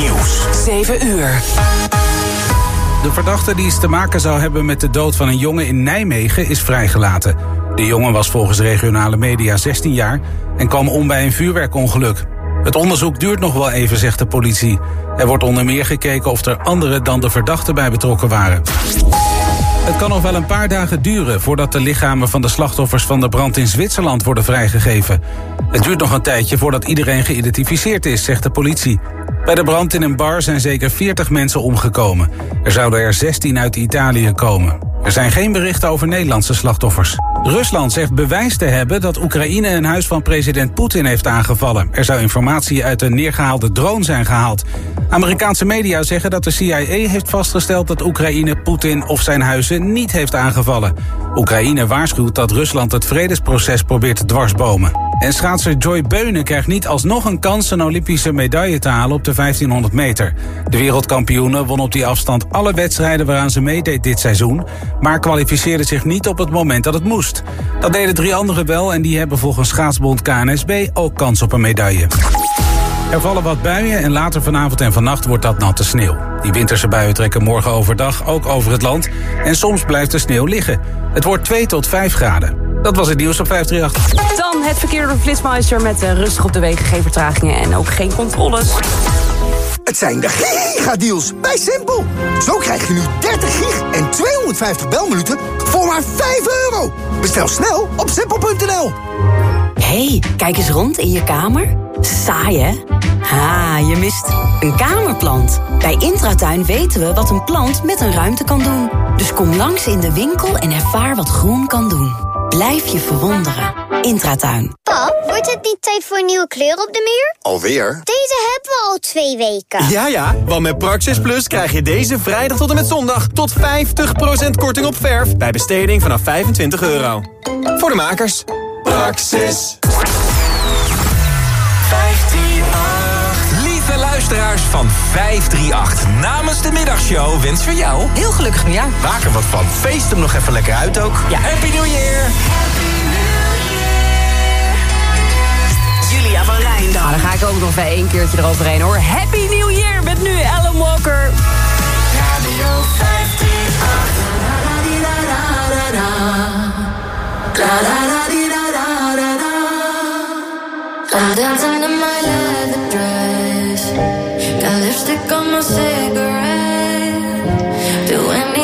Nieuws. 7 uur. De verdachte die iets te maken zou hebben met de dood van een jongen in Nijmegen is vrijgelaten. De jongen was volgens regionale media 16 jaar en kwam om bij een vuurwerkongeluk. Het onderzoek duurt nog wel even, zegt de politie. Er wordt onder meer gekeken of er anderen dan de verdachte bij betrokken waren. Het kan nog wel een paar dagen duren voordat de lichamen van de slachtoffers van de brand in Zwitserland worden vrijgegeven. Het duurt nog een tijdje voordat iedereen geïdentificeerd is, zegt de politie. Bij de brand in een bar zijn zeker 40 mensen omgekomen. Er zouden er 16 uit Italië komen. Er zijn geen berichten over Nederlandse slachtoffers. Rusland zegt bewijs te hebben dat Oekraïne een huis van president Poetin heeft aangevallen. Er zou informatie uit een neergehaalde drone zijn gehaald. Amerikaanse media zeggen dat de CIA heeft vastgesteld dat Oekraïne Poetin of zijn huizen niet heeft aangevallen. Oekraïne waarschuwt dat Rusland het vredesproces probeert te dwarsbomen. En schaatser Joy Beunen krijgt niet alsnog een kans een Olympische medaille te halen op de 1500 meter. De wereldkampioene won op die afstand alle wedstrijden waaraan ze meedeed dit seizoen, maar kwalificeerde zich niet op het moment dat het moest. Dat deden drie anderen wel en die hebben volgens schaatsbond KNSB ook kans op een medaille. Er vallen wat buien en later vanavond en vannacht wordt dat natte sneeuw. Die winterse buien trekken morgen overdag ook over het land en soms blijft de sneeuw liggen. Het wordt 2 tot 5 graden. Dat was het nieuws op 538. Dan het verkeer door met uh, rustig op de wegen, geen vertragingen en ook geen controles. Het zijn de gigadeals bij Simpel. Zo krijg je nu 30 gig en 250 belminuten voor maar 5 euro. Bestel snel op simpel.nl. hey, kijk eens rond in je kamer. Saai, hè? Ha, je mist een kamerplant. Bij Intratuin weten we wat een plant met een ruimte kan doen. Dus kom langs in de winkel en ervaar wat groen kan doen. Blijf je verwonderen. Intratuin. Pap, wordt het niet tijd voor een nieuwe kleur op de muur? Alweer? Deze hebben we al twee weken. Ja, ja, want met Praxis Plus krijg je deze vrijdag tot en met zondag... tot 50% korting op verf bij besteding vanaf 25 euro. Voor de makers. Praxis. 538. Lieve luisteraars van 538. Namens de middagshow wens voor jou... Heel gelukkig nieuwjaar. Maak er wat van. Feest hem nog even lekker uit ook. Ja. Happy New Year. Van Rijndal. Nou, dan ga ik ook nog één keertje eroverheen hoor. Happy New Year met nu Alan Walker. Radio 538. I'm dancing in my leather dress. Got lipstick on my cigarette. Do anything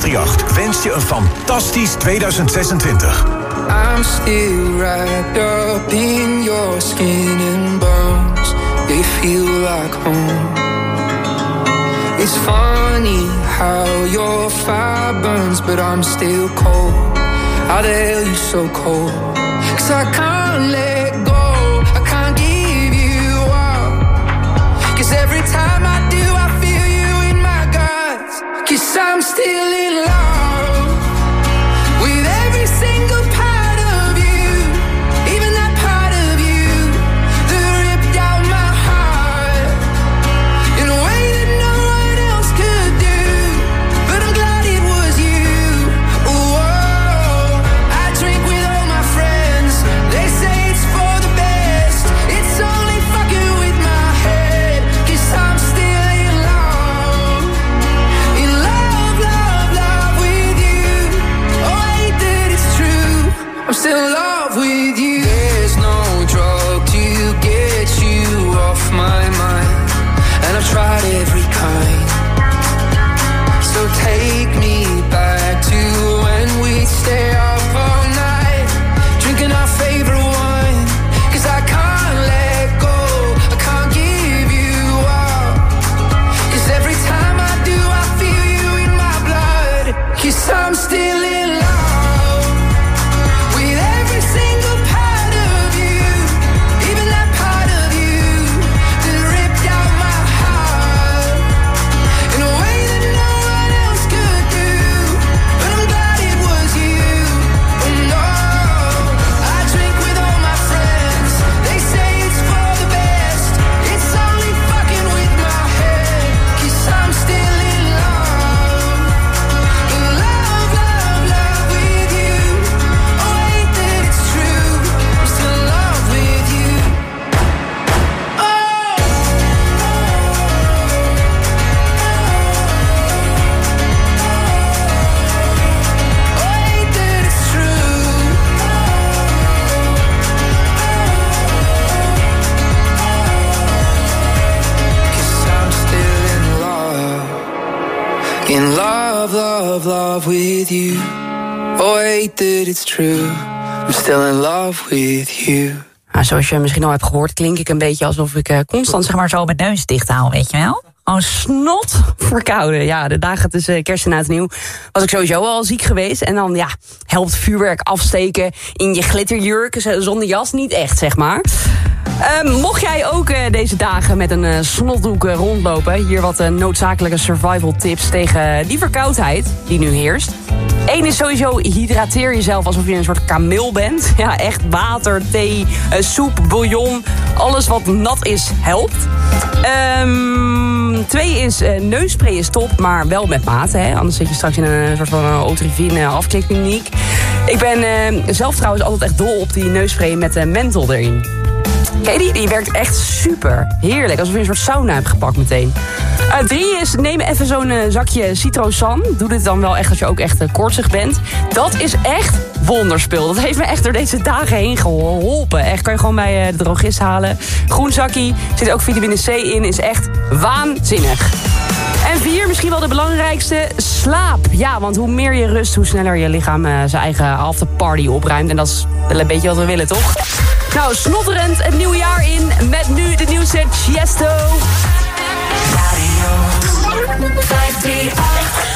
538 wenst je een fantastisch 2026. I'm still wrapped up in your skin and bones. They feel like home. It's funny how your fire burns, but I'm still cold. The hell you so cold? Cause I can't let still in love with you. Nou, zoals je misschien al hebt gehoord, klink ik een beetje alsof ik eh, constant zeg maar zo mijn neus dicht hou, weet je wel? Gewoon snot verkouden. Ja, de dagen tussen kerst en oud nieuw was ik sowieso al ziek geweest. En dan, ja, helpt vuurwerk afsteken in je glitterjurk zonder jas niet echt, zeg maar. Ehm, mocht jij ook eh, deze dagen met een eh, snotdoek eh, rondlopen... hier wat eh, noodzakelijke survival tips tegen die verkoudheid die nu heerst. Eén is sowieso hydrateer jezelf alsof je een soort kameel bent. Ja, echt water, thee, eh, soep, bouillon. Alles wat nat is, helpt. Ehm, twee is eh, neusspray is top, maar wel met mate. Hè? Anders zit je straks in een soort van uh, Otrivin afklikkliniek. Ik ben eh, zelf trouwens altijd echt dol op die neusspray met menthol erin. Je die? Werkt echt super. Heerlijk, alsof je een soort sauna hebt gepakt meteen. Uh, drie is, neem even zo'n uh, zakje Citrosan. Doe dit dan wel echt als je ook echt uh, bent. Dat is echt wonderspul. Dat heeft me echt door deze dagen heen geholpen. Echt, kan je gewoon bij de drogist halen. Groen zakje, zit ook vitamine C in. Is echt waanzinnig. En vier, misschien wel de belangrijkste, slaap. Ja, want hoe meer je rust, hoe sneller je lichaam zijn eigen afterparty opruimt. En dat is wel een beetje wat we willen, toch? Nou, snotterend het nieuwe jaar in met nu de nieuwste Chiesto. Radio 538.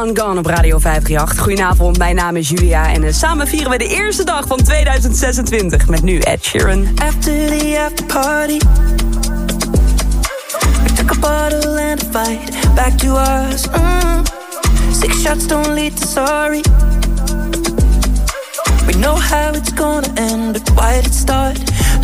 Gone, op Radio 538. Goedenavond, mijn naam is Julia en uh, samen vieren we de eerste dag van 2026 met nu Ed Sheeran. After the party We took a bottle and a fight back to us mm. Six shots don't lead to sorry We know how it's gonna end, but why did it start?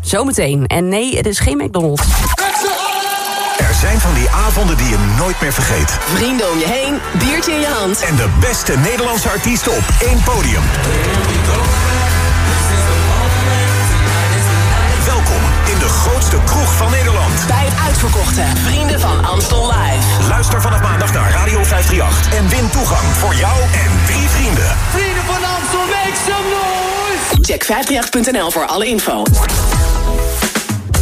Zometeen. En nee, het is geen McDonald's. Er zijn van die avonden die je nooit meer vergeet. Vrienden om je heen, biertje in je hand. En de beste Nederlandse artiesten op één podium. Welkom in de grootste kroeg van Nederland. Bij het uitverkochte Vrienden van Amstel Live. Luister vanaf maandag naar Radio 538 en win toegang voor jou en drie vrienden. Vrienden van Amstel, make some noise! Check 538.nl voor alle info.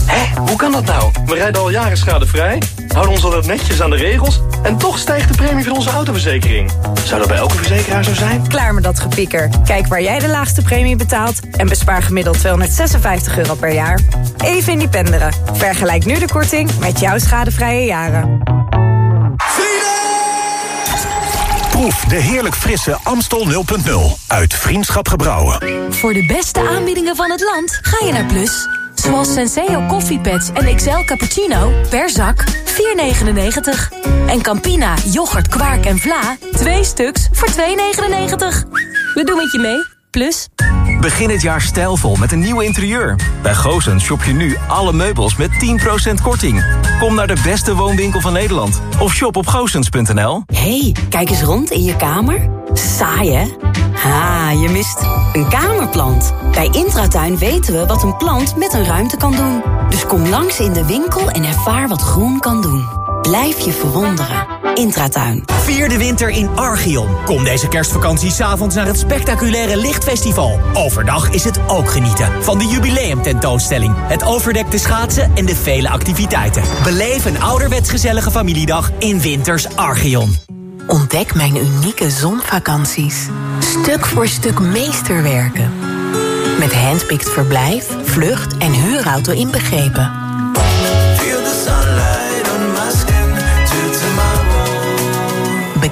Hé, hoe kan dat nou? We rijden al jaren schadevrij, houden ons altijd netjes aan de regels... en toch stijgt de premie van onze autoverzekering. Zou dat bij elke verzekeraar zo zijn? Klaar met dat gepieker. Kijk waar jij de laagste premie betaalt... en bespaar gemiddeld 256 euro per jaar. Even independeren. Vergelijk nu de korting met jouw schadevrije jaren. Proef de heerlijk frisse Amstel 0.0 uit Vriendschap Gebrouwen. Voor de beste aanbiedingen van het land ga je naar Plus. Zoals Senseo koffiepads en XL cappuccino per zak 4,99. En Campina, yoghurt, kwark en vla 2 stuks voor 2,99. We doen het je mee. Plus. Begin het jaar stijlvol met een nieuw interieur. Bij Goosens shop je nu alle meubels met 10% korting. Kom naar de beste woonwinkel van Nederland. Of shop op goosens.nl. hey, kijk eens rond in je kamer. Saai, hè? Ha, je mist een kamerplant. Bij Intratuin weten we wat een plant met een ruimte kan doen. Dus kom langs in de winkel en ervaar wat groen kan doen. Blijf je verwonderen. Intratuin. Vier de winter in Archeon. Kom deze kerstvakantie s'avonds naar het spectaculaire Lichtfestival. Overdag is het ook genieten van de jubileumtentoonstelling, het overdekte schaatsen en de vele activiteiten. Beleef een ouderwets gezellige familiedag in Winters Archeon. Ontdek mijn unieke zonvakanties. Stuk voor stuk meesterwerken. Met handpicked verblijf, vlucht en huurauto inbegrepen.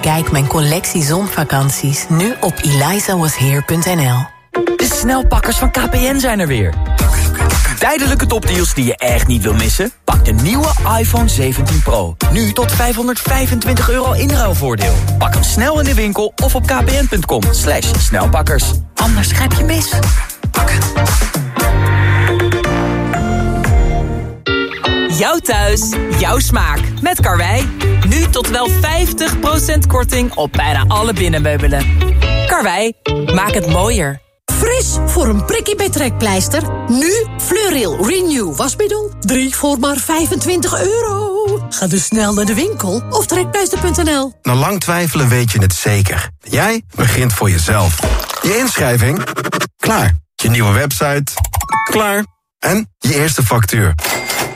Bekijk mijn collectie zonvakanties nu op elizawasheer.nl. De snelpakkers van KPN zijn er weer. Tijdelijke topdeals die je echt niet wil missen? Pak de nieuwe iPhone 17 Pro. Nu tot 525 euro inruilvoordeel. Pak hem snel in de winkel of op kpn.com. Slash snelpakkers. Anders grijp je mis. Jouw thuis, jouw smaak. Met Karwei. Nu tot wel 50% korting op bijna alle binnenmeubelen. Karwei, maak het mooier. Fris voor een prikkie bij trekpleister. Nu Fleuril Renew wasmiddel. 3 voor maar 25 euro. Ga dus snel naar de winkel of trekpleister.nl. Na lang twijfelen weet je het zeker. Jij begint voor jezelf. Je inschrijving? Klaar. Je nieuwe website? Klaar. En je eerste factuur?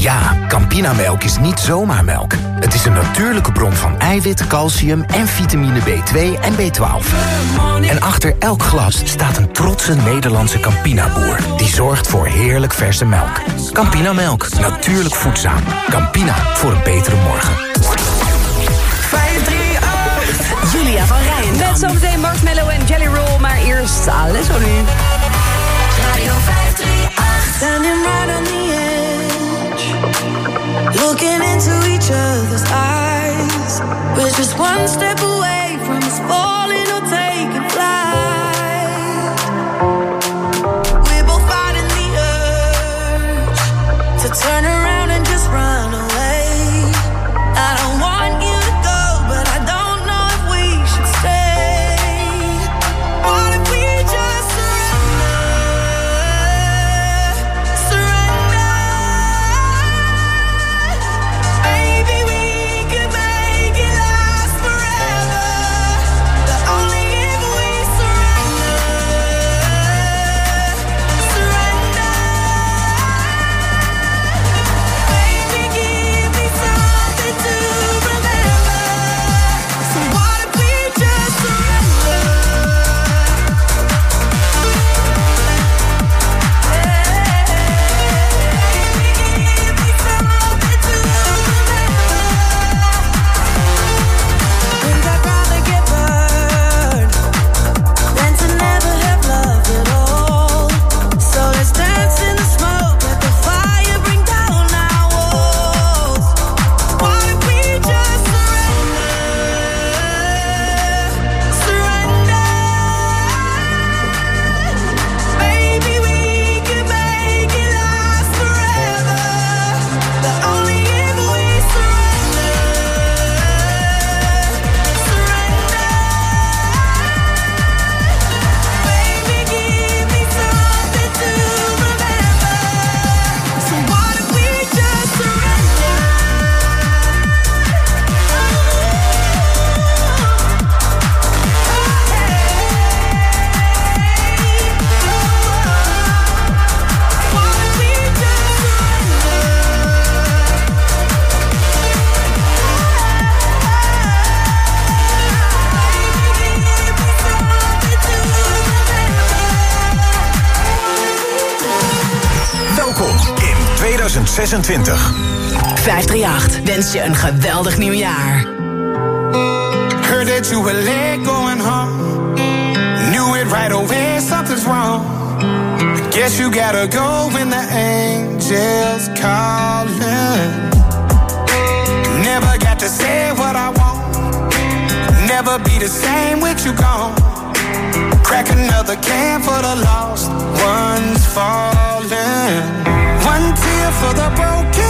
Ja, Campinamelk is niet zomaar melk. Het is een natuurlijke bron van eiwit, calcium en vitamine B2 en B12. En achter elk glas staat een trotse Nederlandse Campina-boer... die zorgt voor heerlijk verse melk. Campinamelk, natuurlijk voedzaam. Campina, voor een betere morgen. 538. Julia van Rijn. Met zometeen Marshmallow en Jelly Roll. Maar eerst Alesso nu. Radio 538. Looking into each other's eyes. We're just one step away from us falling or taking flight. We're both fighting the urge to turn around 26. 538 wens je een geweldig nieuwjaar. Heard that you were late going home. Knew it right away, something's wrong. Guess you gotta go when the angels calling. Never got to say what I want. Never be the same with you gone. Crack another can for the lost ones falling. For the broken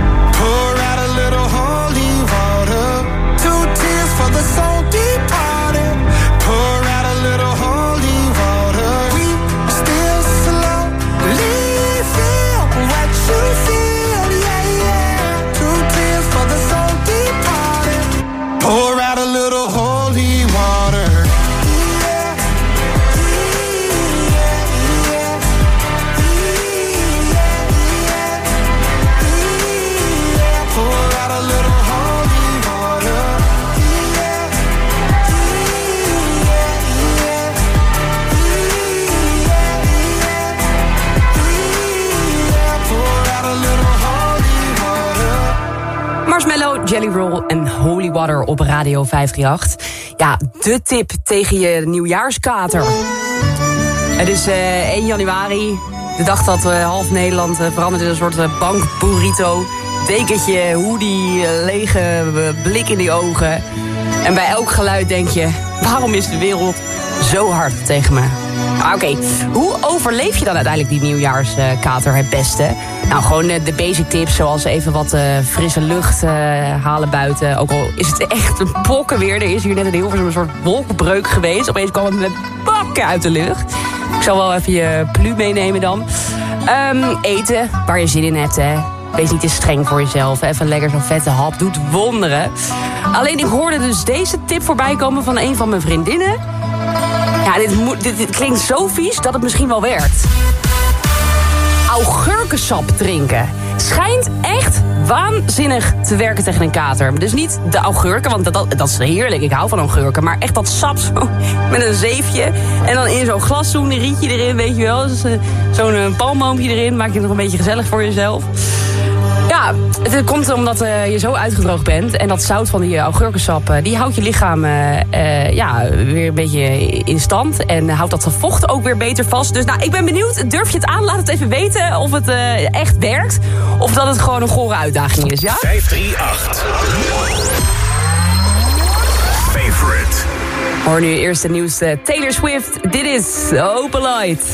Marshmallow, Jelly Roll en Holy Water op Radio 538. Ja, de tip tegen je nieuwjaarskater. Het is eh 1 januari, de dag dat eh, half Nederland eh, verandert in een soort eh, bankburrito. Dekentje, hoodie, eh, lege blik in die ogen. En bij elk geluid denk je, waarom is de wereld zo hard tegen me? Oké, hoe overleef je dan uiteindelijk die nieuwjaarskater het beste? Nou, gewoon eh, de basic tips, zoals even wat eh, frisse lucht halen buiten. Ook al is het echt een pokkenweer. Er is hier net een heel een soort wolkenbreuk geweest. Opeens kwam het met bakken uit de lucht. Ik zal wel even je plu meenemen dan. Ehm, eten, waar je zin in hebt, hè. Wees niet te streng voor jezelf. Even lekker zo'n vette hap doet wonderen. Alleen ik hoorde dus deze tip voorbij komen van een van mijn vriendinnen. Ja, dit, dit, klinkt zo vies dat het misschien wel werkt. Augurkensap drinken. Schijnt echt waanzinnig te werken tegen een kater. Dus niet de augurken, want dat, dat, is heerlijk. Ik hou van augurken. Maar echt dat sap zo, met een zeefje. En dan in zo'n glas een rietje erin, weet je wel. Dus, eh, zo'n eh, palmboompje erin. Maak je het nog een beetje gezellig voor jezelf. Ja, het komt omdat eh, je zo uitgedroogd bent. En dat zout van die eh, augurkensap, eh, die houdt je lichaam ja, weer een beetje in stand. En houdt dat vocht ook weer beter vast. Dus nou, ik ben benieuwd. Durf je het aan? Laat het even weten of het eh, echt werkt. Of dat het gewoon een gore uitdaging is, ja? 538. Favorite. Hoor nu eerst de nieuwste Taylor Swift. Dit is Open Light.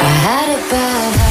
I had a bad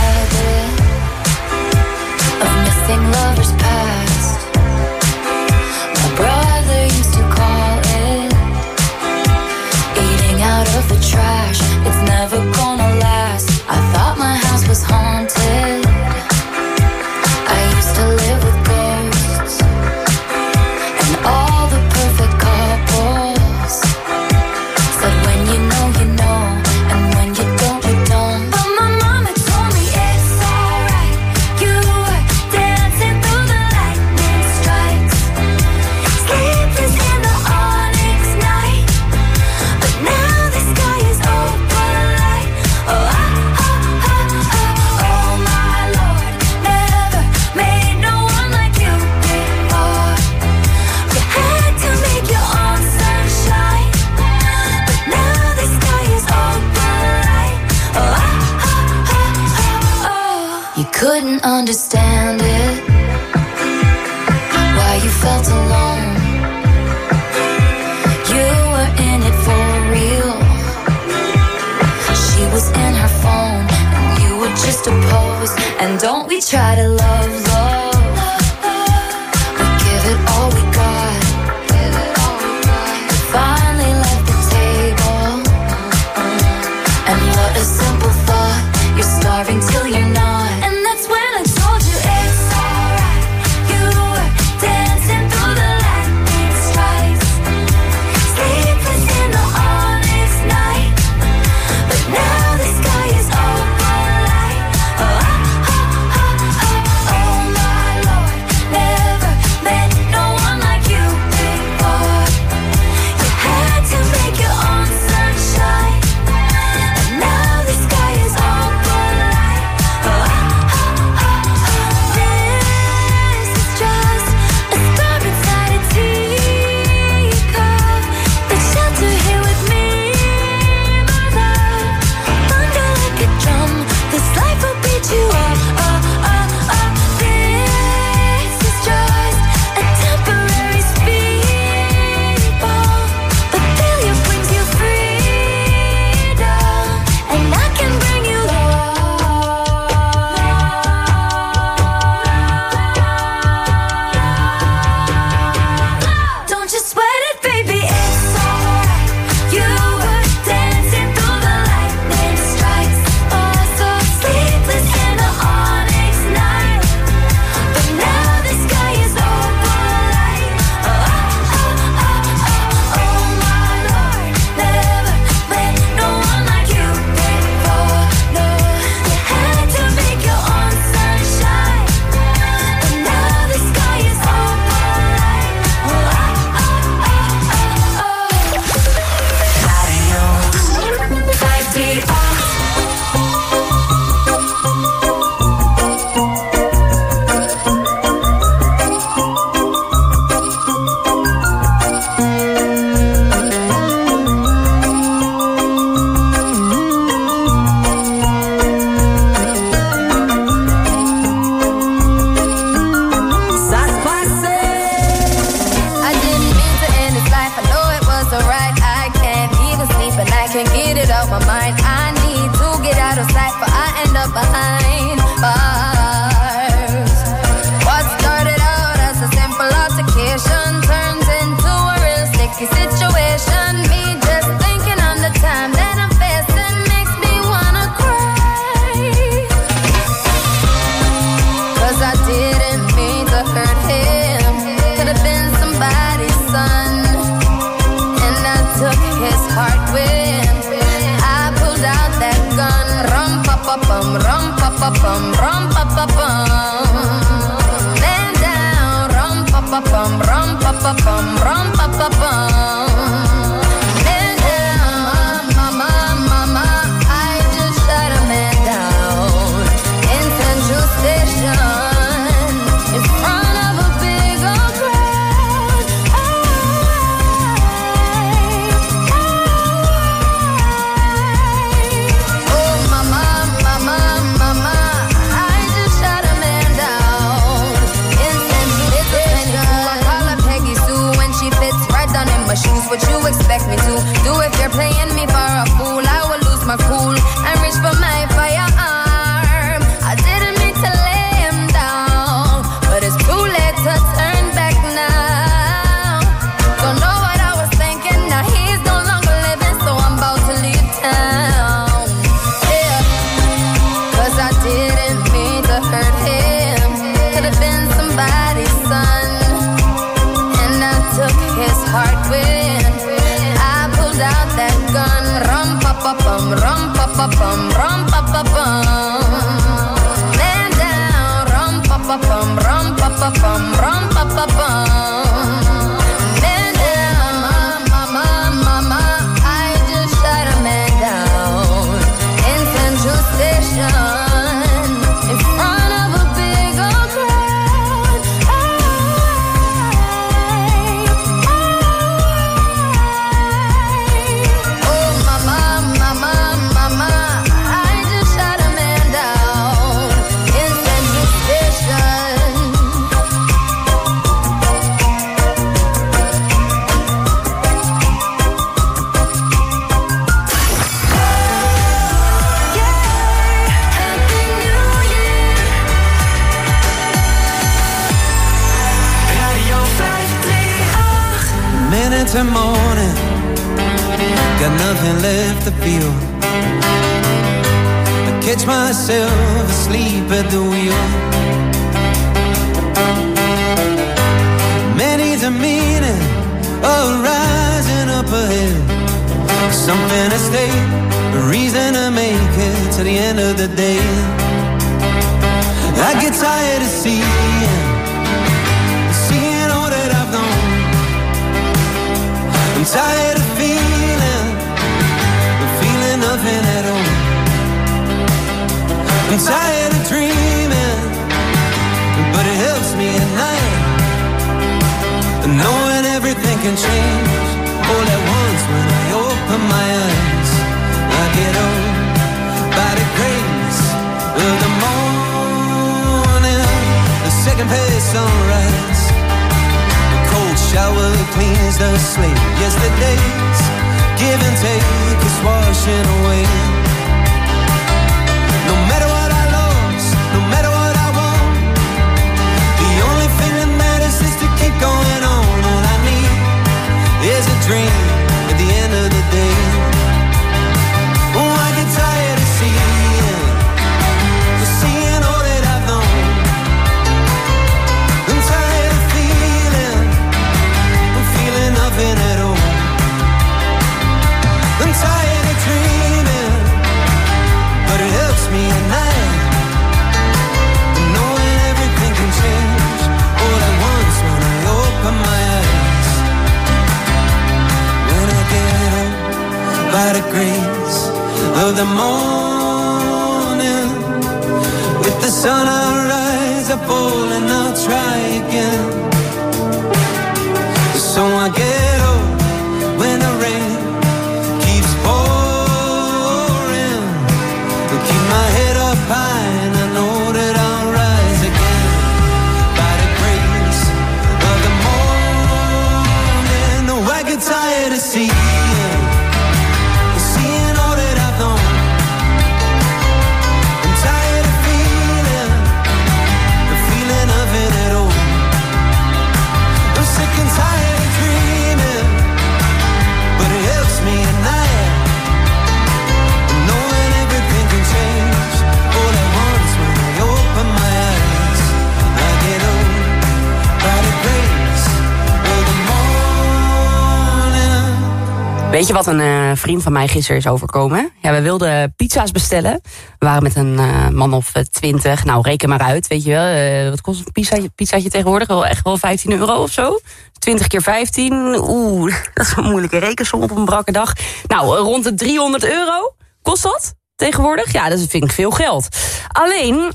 Weet je wat een eh, vriend van mij gisteren is overkomen? Ja, we wilden pizza's bestellen. We waren met een eh, man of eh, twintig. Nou, reken maar uit, weet je wel. Wat kost een pizzaatje, pizzaatje tegenwoordig? Wel echt wel 15 euro of zo? 20 keer 15, oeh, dat is een moeilijke rekensom op een brakke dag. Nou, rond de 300 euro kost dat tegenwoordig. Ja, dat vind ik veel geld. Alleen,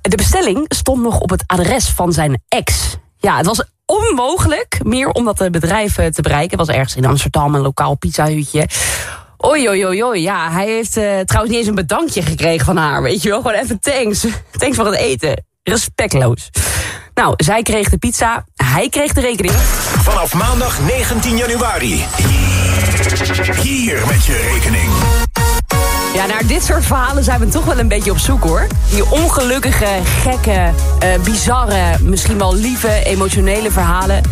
de bestelling stond nog op het adres van zijn ex. Ja, het was onmogelijk meer om dat eh, bedrijf eh, te bereiken. Het was ergens in Amsterdam, een lokaal pizzahutje. Oei, oei, oei, oei. Ja, hij heeft eh, trouwens niet eens een bedankje gekregen van haar. Weet je wel, gewoon even thanks. Thanks voor het eten. Respectloos. Nou, zij kreeg de pizza, hij kreeg de rekening. Vanaf maandag 19 januari. Hier, hier met je rekening. Ja, naar dit soort verhalen zijn we toch wel een beetje op zoek hoor. Die ongelukkige, gekke, eh, bizarre, misschien wel lieve, emotionele verhalen.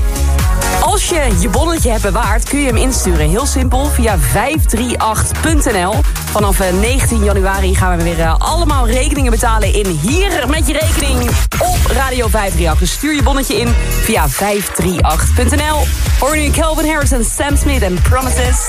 Als je je bonnetje hebt bewaard, kun je hem insturen. Heel simpel, via 538.nl. Vanaf eh, 19 januari gaan we weer eh, allemaal rekeningen betalen in Hier met je rekening op Radio 538. Dus stuur je bonnetje in via 538.nl. Hoor nu Calvin Harris en Sam Smith en Promises.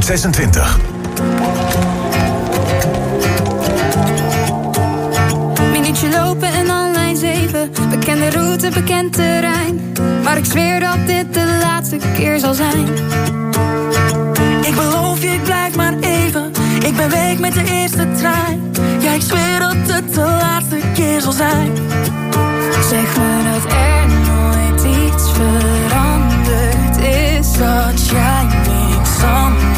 2026. Minuutje lopen en dan lijn 7. Bekende route, bekend terrein. Maar ik zweer dat dit de laatste keer zal zijn. Ik beloof je, ik blijf maar even. Ik ben weg met de eerste trein. Ja, ik zweer dat het de laatste keer zal zijn. Zeg me dat er nooit iets veranderd is. Dat jij niks anders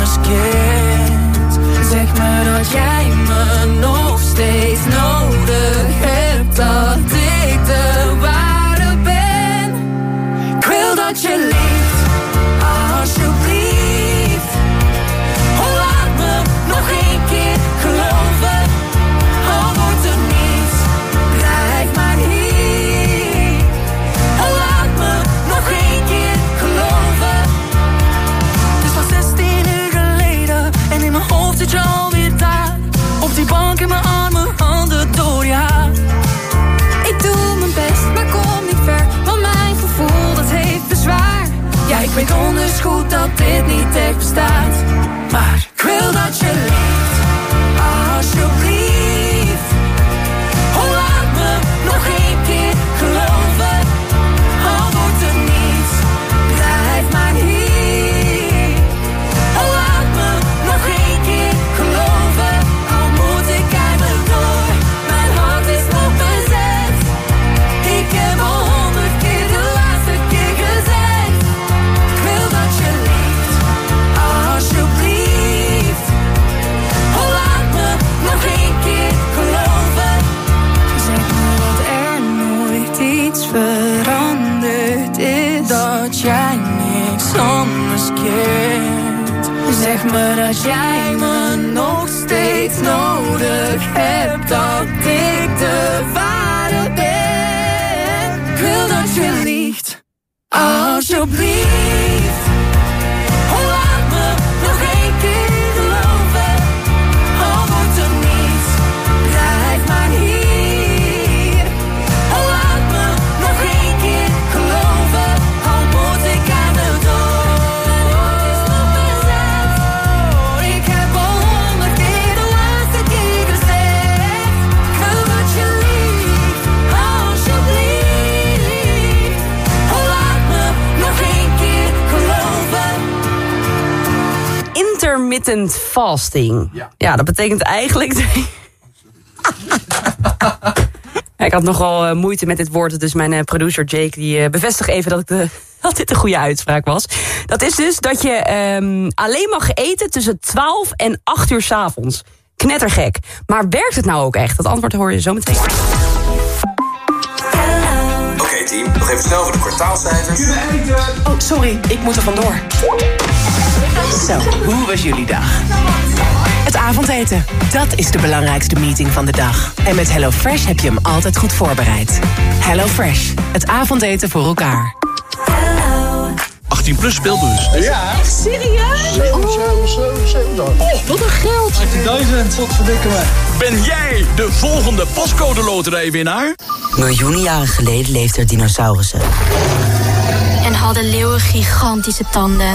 Zeg me dat jij me nog steeds nodig hebt. Dat ik de ware ben. Ik wil dat je lief, ik goed dat dit niet echt bestaat. Maar Me dat jij me nog steeds nodig hebt. Dat ik de ware ben. Ik wil dat je liegt, alsjeblieft. Intermittent fasting. Ja, dat betekent eigenlijk... Ja, ik had nogal eh, moeite met dit woord, dus mijn eh, producer Jake die eh, bevestigt even dat, ik de, dat dit de goede uitspraak was. Dat is dus dat je ehm, alleen mag eten tussen 12 en 8 uur 's avonds. Knettergek. Maar werkt het nou ook echt? Dat antwoord hoor je zo meteen. Oké team, nog even snel voor de kwartaalcijfers. Oh, sorry, ik moet er vandoor. Zo, hoe was jullie dag? Het avondeten, dat is de belangrijkste meeting van de dag. En met HelloFresh heb je hem altijd goed voorbereid. HelloFresh, het avondeten voor elkaar. 18 plus speelbus. Ja. Echt serieus? Oh, wat een geld. 18.000, wat verdikken we. Ben jij de volgende postcode loterijwinnaar? Miljoenen jaren geleden leefden er dinosaurussen. En hadden leeuwen gigantische tanden.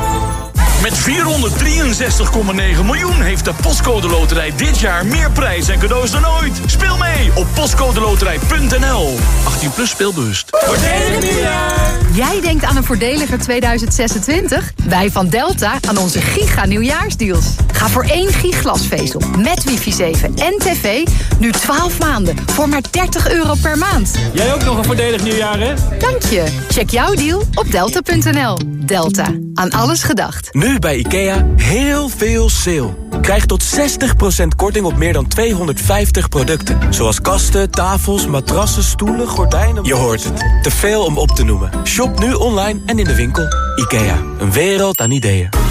Met 463,9 miljoen heeft de Postcode Loterij dit jaar meer prijs en cadeaus dan ooit. Speel mee op postcodeloterij.nl. 18 plus speelbewust. Voordelig nieuwjaar! Jij denkt aan een voordeliger 2026? Wij van Delta aan onze giga nieuwjaarsdeals. Ga voor één giglasvezel met wifi 7 en tv nu 12 maanden voor maar 30 euro per maand. Jij ook nog een voordelig nieuwjaar, hè? Dank je. Check jouw deal op delta.nl. Delta. Aan alles gedacht. Nu bij IKEA heel veel sale. Krijg tot 60% korting op meer dan 250 producten. Zoals kasten, tafels, matrassen, stoelen, gordijnen... Je hoort het. Te veel om op te noemen. Shop nu online en in de winkel. IKEA. Een wereld aan ideeën.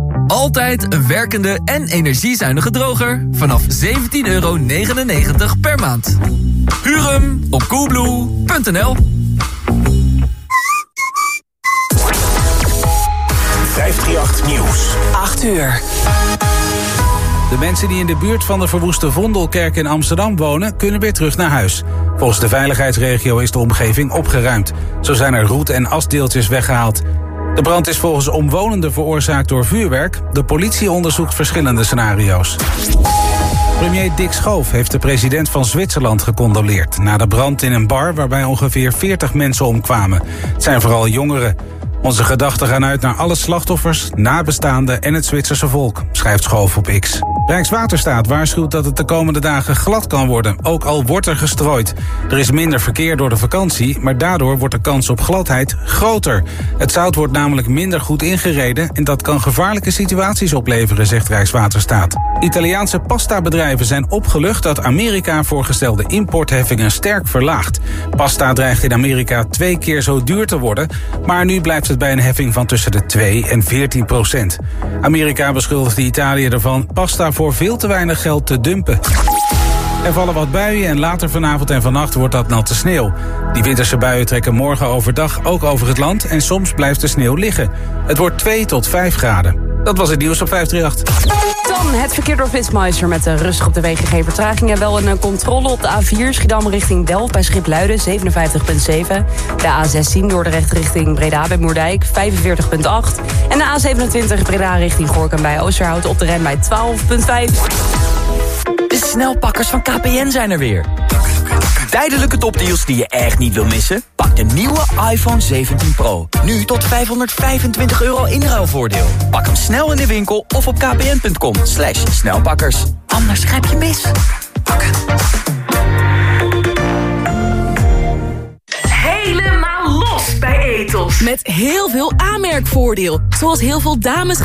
Altijd een werkende en energiezuinige droger vanaf 17,99 euro per maand. Huur hem op koebloe.nl 538 Nieuws. 8 uur. De mensen die in de buurt van de verwoeste Vondelkerk in Amsterdam wonen... kunnen weer terug naar huis. Volgens de veiligheidsregio is de omgeving opgeruimd. Zo zijn er roet- en asdeeltjes weggehaald. De brand is volgens omwonenden veroorzaakt door vuurwerk. De politie onderzoekt verschillende scenario's. Premier Dick Schoof heeft de president van Zwitserland gecondoleerd... na de brand in een bar waarbij ongeveer 40 mensen omkwamen. Het zijn vooral jongeren. Onze gedachten gaan uit naar alle slachtoffers, nabestaanden en het Zwitserse volk, schrijft Schoof op X. Rijkswaterstaat waarschuwt dat het de komende dagen glad kan worden, ook al wordt er gestrooid. Er is minder verkeer door de vakantie, maar daardoor wordt de kans op gladheid groter. Het zout wordt namelijk minder goed ingereden en dat kan gevaarlijke situaties opleveren, zegt Rijkswaterstaat. Italiaanse pastabedrijven zijn opgelucht dat Amerika voorgestelde importheffingen sterk verlaagt. Pasta dreigt in Amerika twee keer zo duur te worden, maar nu blijft bij een heffing van tussen de 2 en 14 procent. Amerika beschuldigde Italië ervan pasta voor veel te weinig geld te dumpen. Er vallen wat buien en later vanavond en vannacht wordt dat natte sneeuw. Die winterse buien trekken morgen overdag ook over het land en soms blijft de sneeuw liggen. Het wordt 2 tot 5 graden. Dat was het nieuws op 538. Het verkeer door Flitsmeister met de rustig op de wegen geen vertragingen. Wel een eh, controle op de A4 Schiedam richting Delft bij Schipluiden 57,7. De A16 Dordrecht richting Breda bij Moerdijk 45,8. En de A27 Breda richting Gorkum bij Oosterhout op de rem bij 12,5. Snelpakkers van KPN zijn er weer. Tijdelijke topdeals die je echt niet wil missen? Pak de nieuwe iPhone 17 Pro. Nu tot 525 euro inruilvoordeel. Pak hem snel in de winkel of op kpn.com. Slash snelpakkers. Anders grijp je mis. Helemaal los bij Etos. Met heel veel aanmerkvoordeel. Zoals heel veel damesgezichten